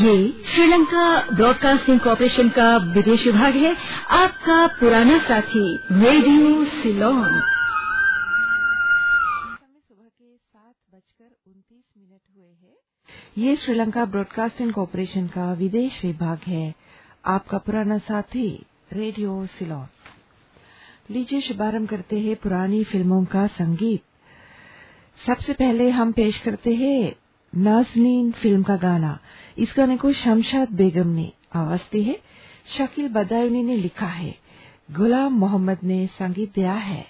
ये Sri Lanka broadcasting corporation का विदेश विभाग है। आपका पुराना साथी, रेडियो सिलोन। सुबह के सात बजकर उनतीस मिनट हुए हैं ये श्रीलंका ब्रॉडकास्टिंग कॉरपोरेशन का विदेश विभाग है। आपका पुराना साथी, रेडियो सिलोन। लीजिए शुभारंभ करते हैं पुरानी फ़िल्मों का संगीत। सबसे पहले हम पेश करते हैं नाजनीन फ़िल्म का गाना। इस गाने को शमशाद बेगम ने आवाज़ दी है। शकील बदायूनी ने लिखा है। गुलाम मोहम्मद ने संगीत दिया है।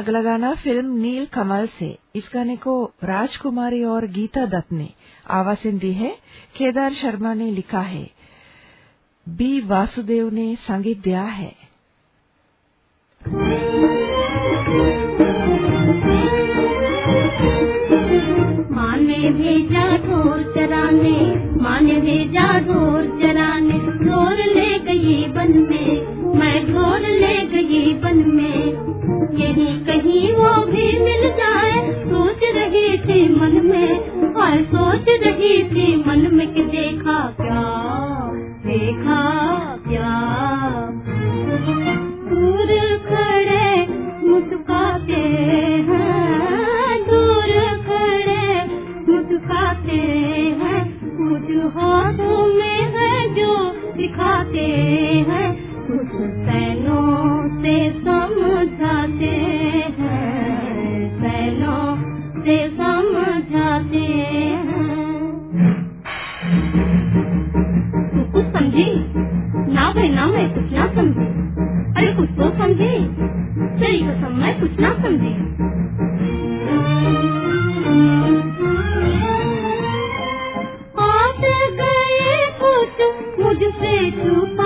अगला गाना फ़िल्म नील कमल से। इस गाने को राजकुमारी और गीता दत्त ने आवासन दी है। केदार शर्मा ने लिखा है। बी वासुदेव ने संगीत दिया है। खुद को तो समझे। शरीर को समय कुछ ना समझे। गए कुछ मुझसे छुप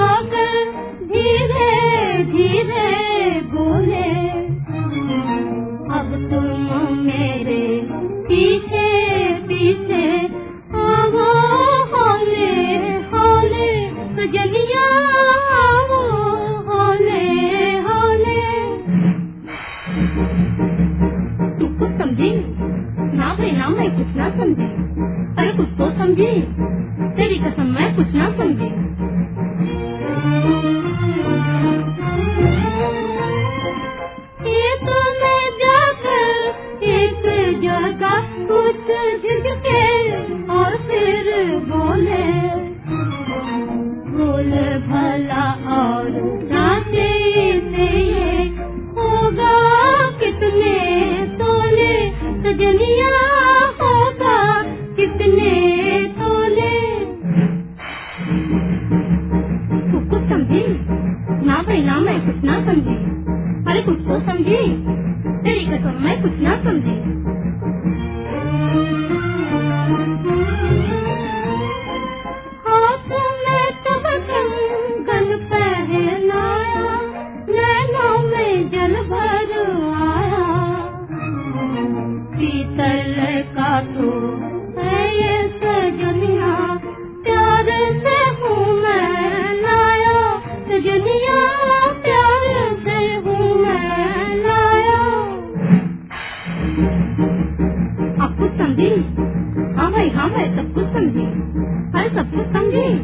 समझी?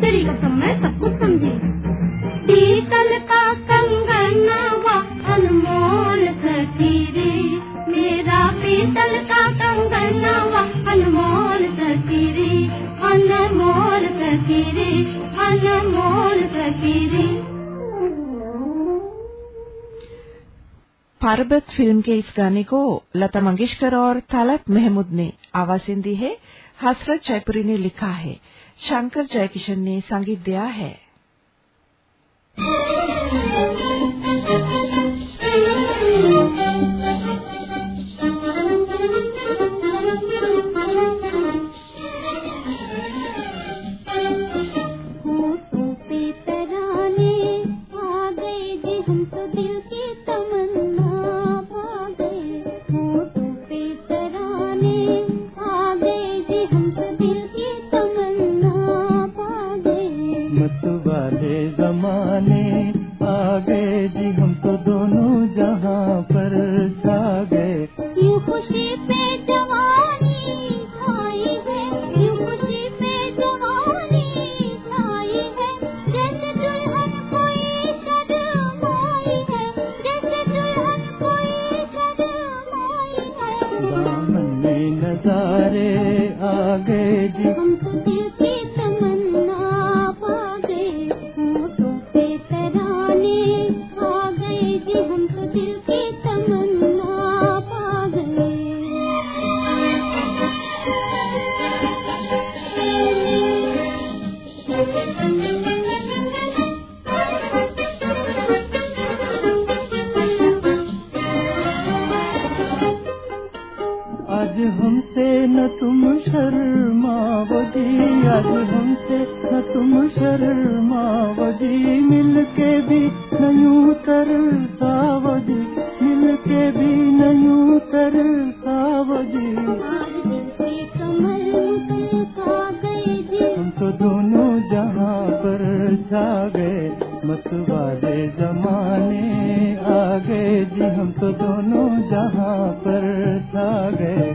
तेरी कसम मैं सब कुछ समझी। पीतल का कंगना अनमोल सखी मेरा पीतल का कंगना अनमोल सखी अनमोल सखी अनमोल सखी रे फ़िल्म के इस गाने को लता मंगेशकर और तालब महमूद ने आवाज़ दी है। हसरत चैपुरी ने लिखा है। शंकर जयकिशन ने संगीत दिया है। आज हमसे न तुम शर्माओ जी आज हमसे न तुम शर्माओ जी मिल के भी नयू तर सावो जी मिल के भी नयू तर सावो हम तो दोनों जहाँ पर छा गए सुवाले ज़माने आगे जन पर छा गए।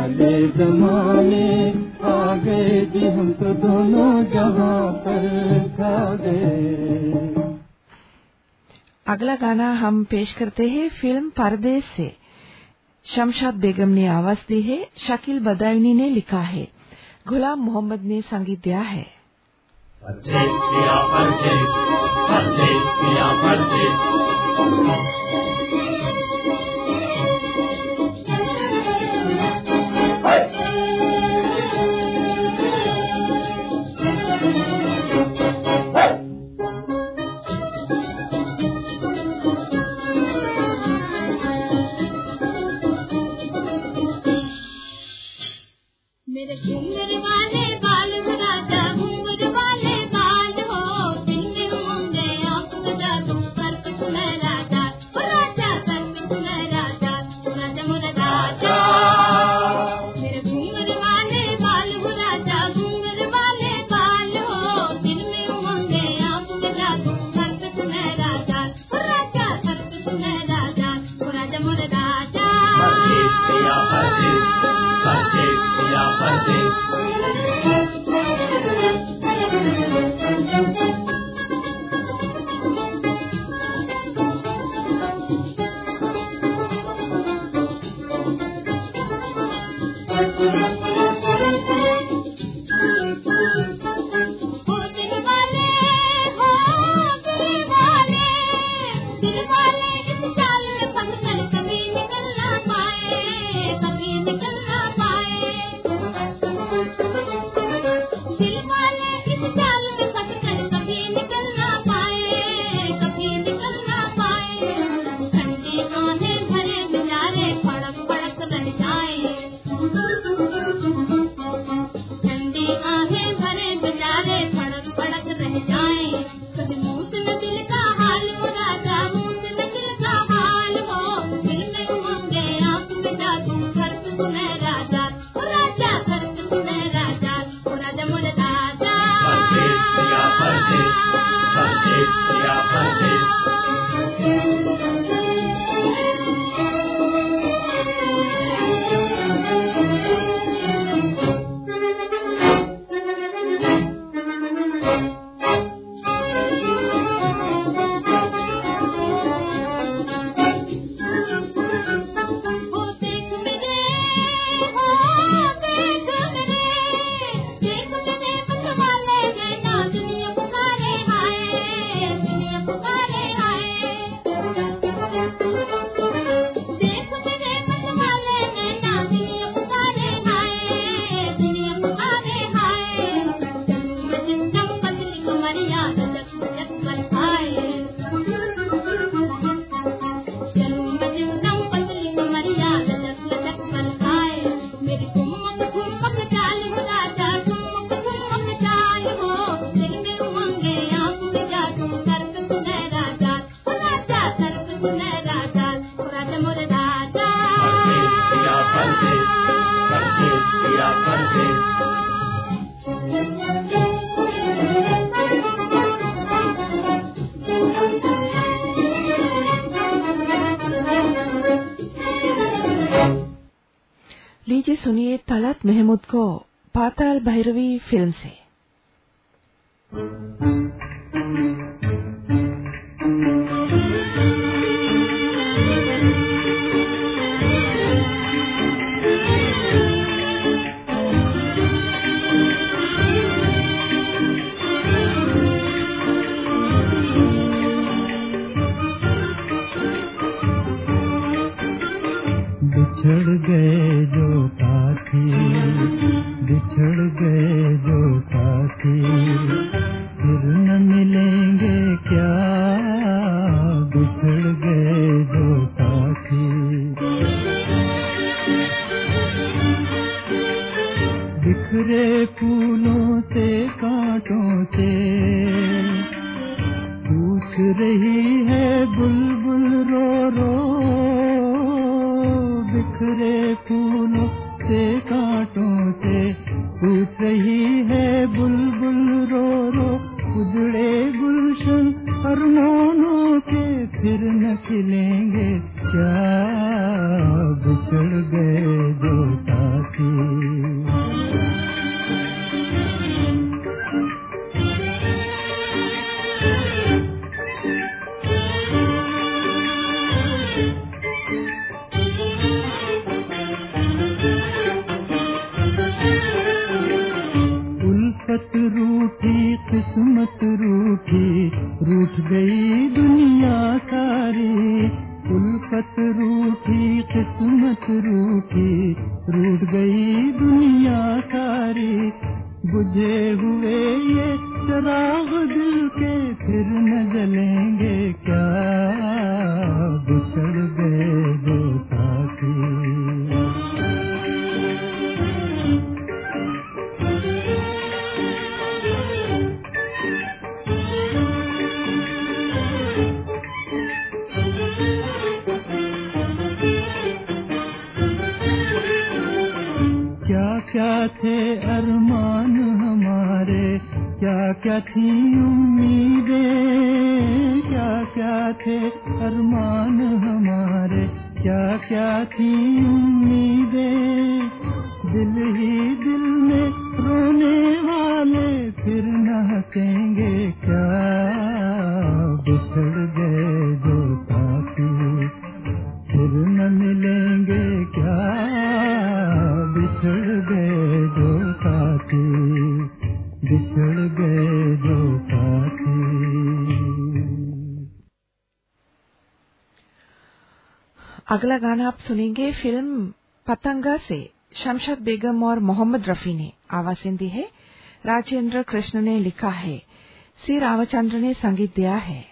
वाले जमाने आ गए जी हम तो दोनों जहाँ पर खा गए। अगला गाना हम पेश करते हैं फ़िल्म परदेश से। शमशाद बेगम ने आवाज़ दी है शकील बदायनी ने लिखा है। गुलाम मोहम्मद ने संगीत दिया है। परदेश परदेश, परदेश। बुलबुल रखियूं अगला गाना आप सुनेंगे फ़िल्म पतंगा से। शमशद बेगम और मोहम्मद रफी ने आवाज़ें दी है। राजेंद्र कृष्ण ने लिखा है। सी. रामचंद्र ने संगीत दिया है।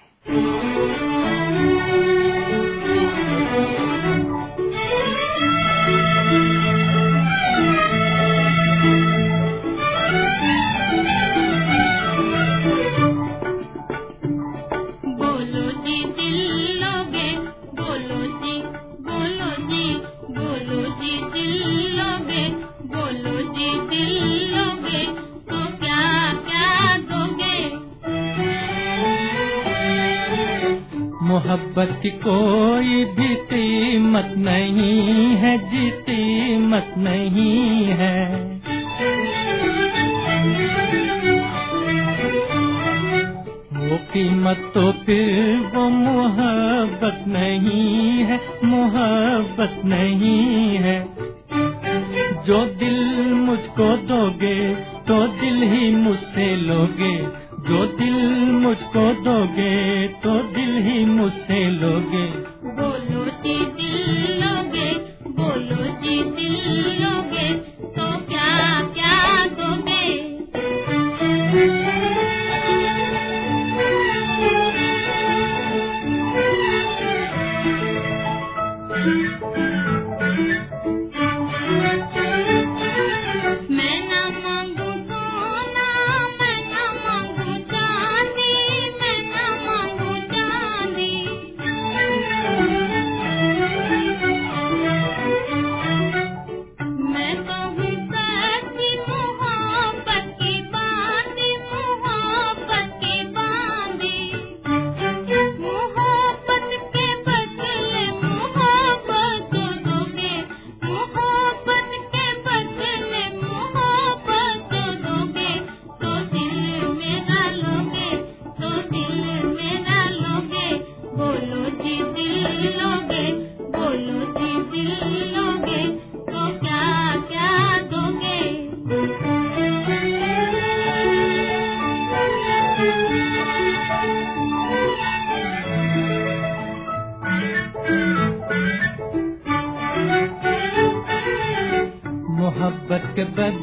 मोहब्बत की कोई भी कीमत नहीं है जीती मत नहीं है। वो कीमत तो फिर वो मोहब्बत नहीं है, मोहब्बत नहीं है। जो दिल मुझको दोगे तो दिल ही मुझसे लोगे। जो दिल मुझको दोगे तो दिल ही मुझसे लोगे।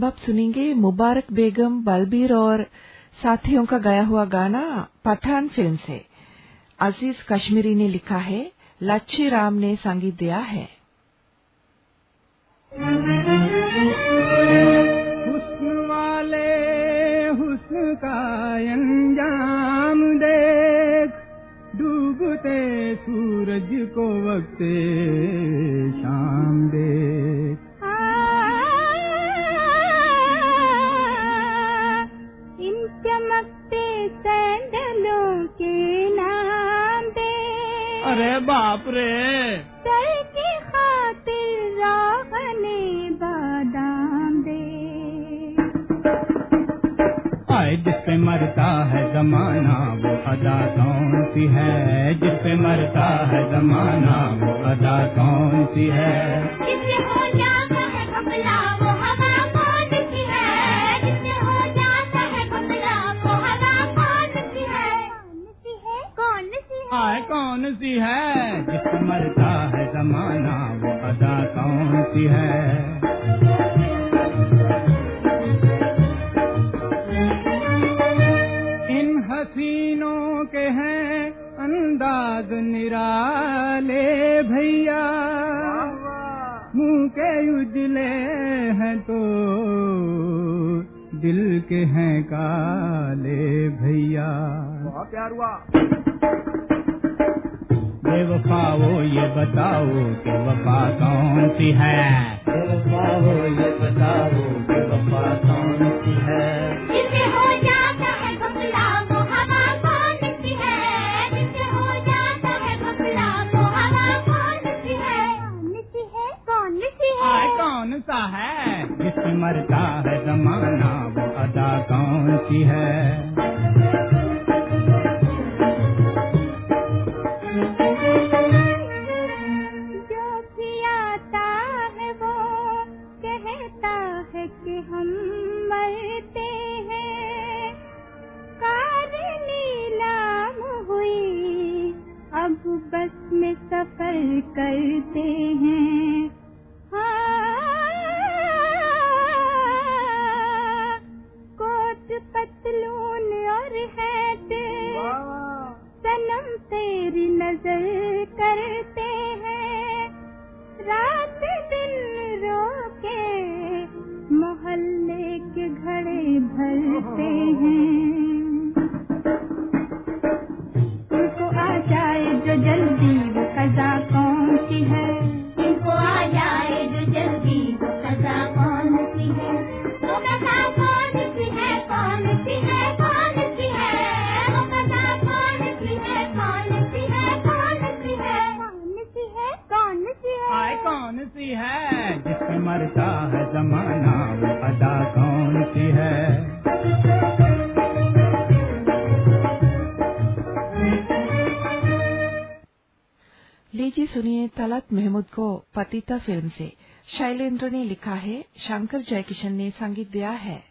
अब आप सुनेंगे मुबारक बेगम, बलबीर और साथियों का गाया हुआ गाना पठान फ़िल्म से। अज़ीज़ कश्मीरी ने लिखा है, लच्छी राम ने संगीत दिया है। अंजाम डूबते सूरज को वक्त शाम देख। के नाम दे अरे बाप रे। सर की खातिर रोगने बादाम दे। आए जिस पे मरता है जमाना वो अदा कौन सी है? जिस पे मरता है जमाना वो अदा कौन सी है? सी है? जिस मरता है जमाना, वो अदा कौन सी है? इन हसीनों के हैं अंदाज निराले, भैया। मुँह के उजले हैं तो दिल के हैं काले, भैया। बहुत प्यार हुआ। बेवफा वो ये बताओ कि वफा कौन सी है? बेवफा वो ये बताओ कि वफा कौन सी है? है है हो? है है है? है? कौन सा है? जिस मरता है जमाना वो अदा कौन सी है? करते हैं। कोट पतलून और हैट, सनम तेरी नज़र करते हैं। रात दिन रोके, मोहल्ले के घड़े भरते हैं। पतिता फ़िल्म से। शैलेंद्र ने लिखा है शंकर जयकिशन ने संगीत दिया है।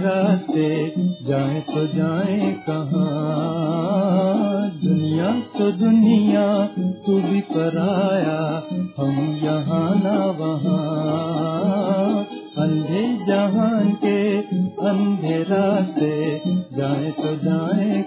रास्ते, जाए तो जाए कहाँ? दुनिया तो दुनिया, तू भी पराया हम यहाँ ना वहाँ। अंधे जहान के, अंधे रास्ते, जाए तो जाए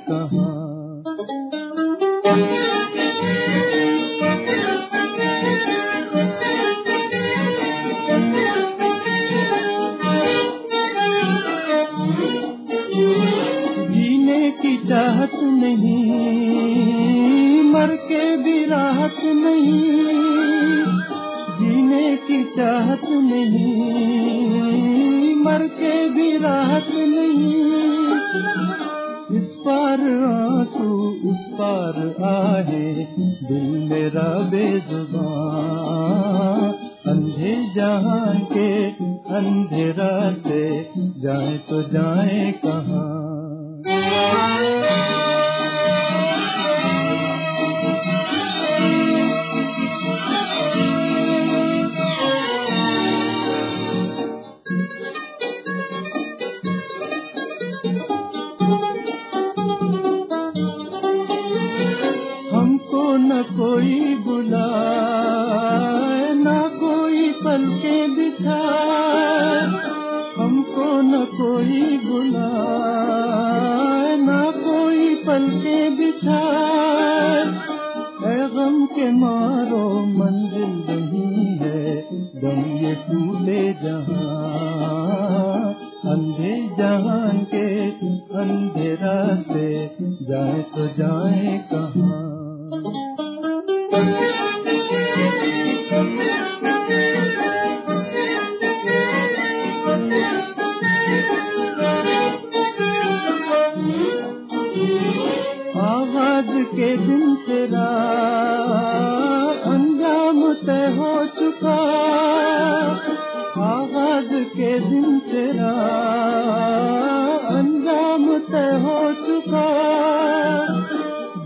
कोई बुलाए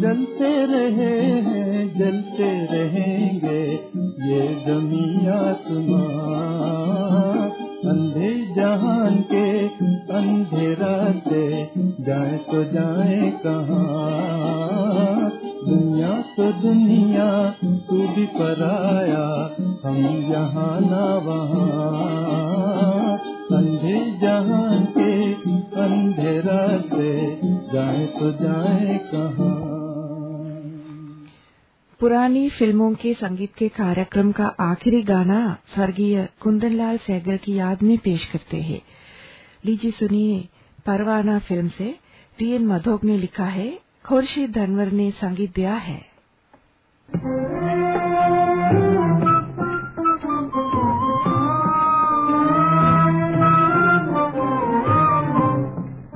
जलते रहे हैं जलते रहेंगे ये जमी आसमां फ़िल्मों के संगीत के कार्यक्रम का आखिरी गाना स्वर्गीय कुंदनलाल सहगल की याद में पेश करते हैं। लीजिए सुनिए परवाना फ़िल्म से। पीएन मधोक ने लिखा है, खुर्शीद धनवर ने संगीत दिया है।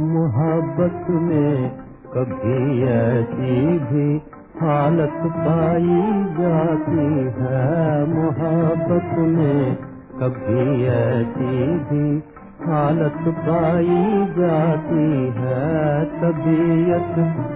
मोहब्बत में कभी ऐसी भी हालत पाई जाती है मोहब्बत में। कभी ऐसी भी हालत पाई जाती है, तबीयत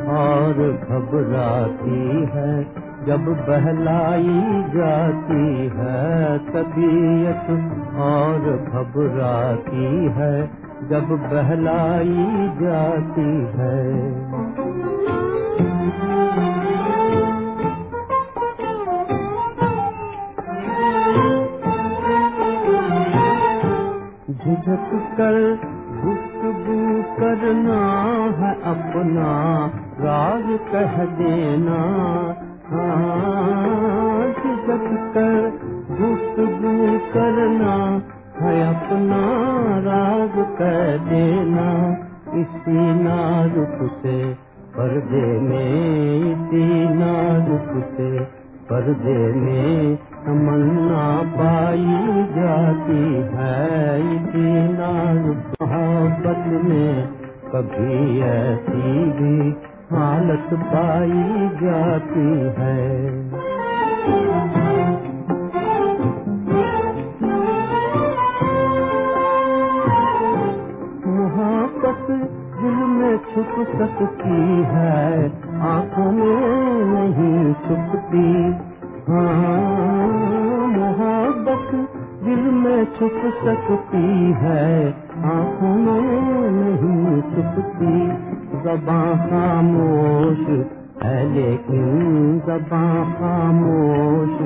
और घबराती है। जब बहलाई जाती है, तबीयत और घबराती है। जब बहलाई जाती है। झिझक कर गुफ्तगू करना है अपना, राज कह देना। हाँ झिझक कर गुफ्तगू करना है अपना, राज कह देना। इसी नाजुक से पर्दे में, इसी नाजुक से पर्दे में तमन्ना पाई जाती है नाजुक मोहब्बत में कभी ऐसी भी हालत पाई जाती है। मोहब्बत दिल में छुप सकती है, आँखों में नहीं छुपती। हाँ मोहब्बत दिल में छुप सकती है, आँखों में नहीं छुपती। जबा खामोश है, लेकिन जबा खामोश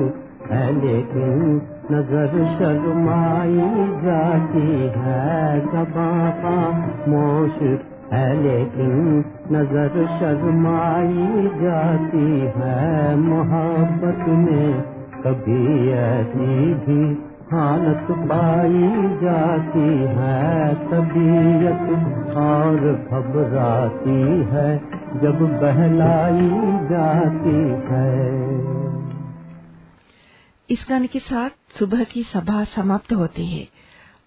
है, लेकिन नज़र शर्माई जाती है। जबा खामोश है, लेकिन नज़र शर्माई जाती है। मोहब्बत में कभी ऐसी भी हालत पाई जाती है। तबीयत और घबराती है, जब बहलाई जाती है। इस गाने के साथ सुबह की सभा समाप्त होती है।